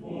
for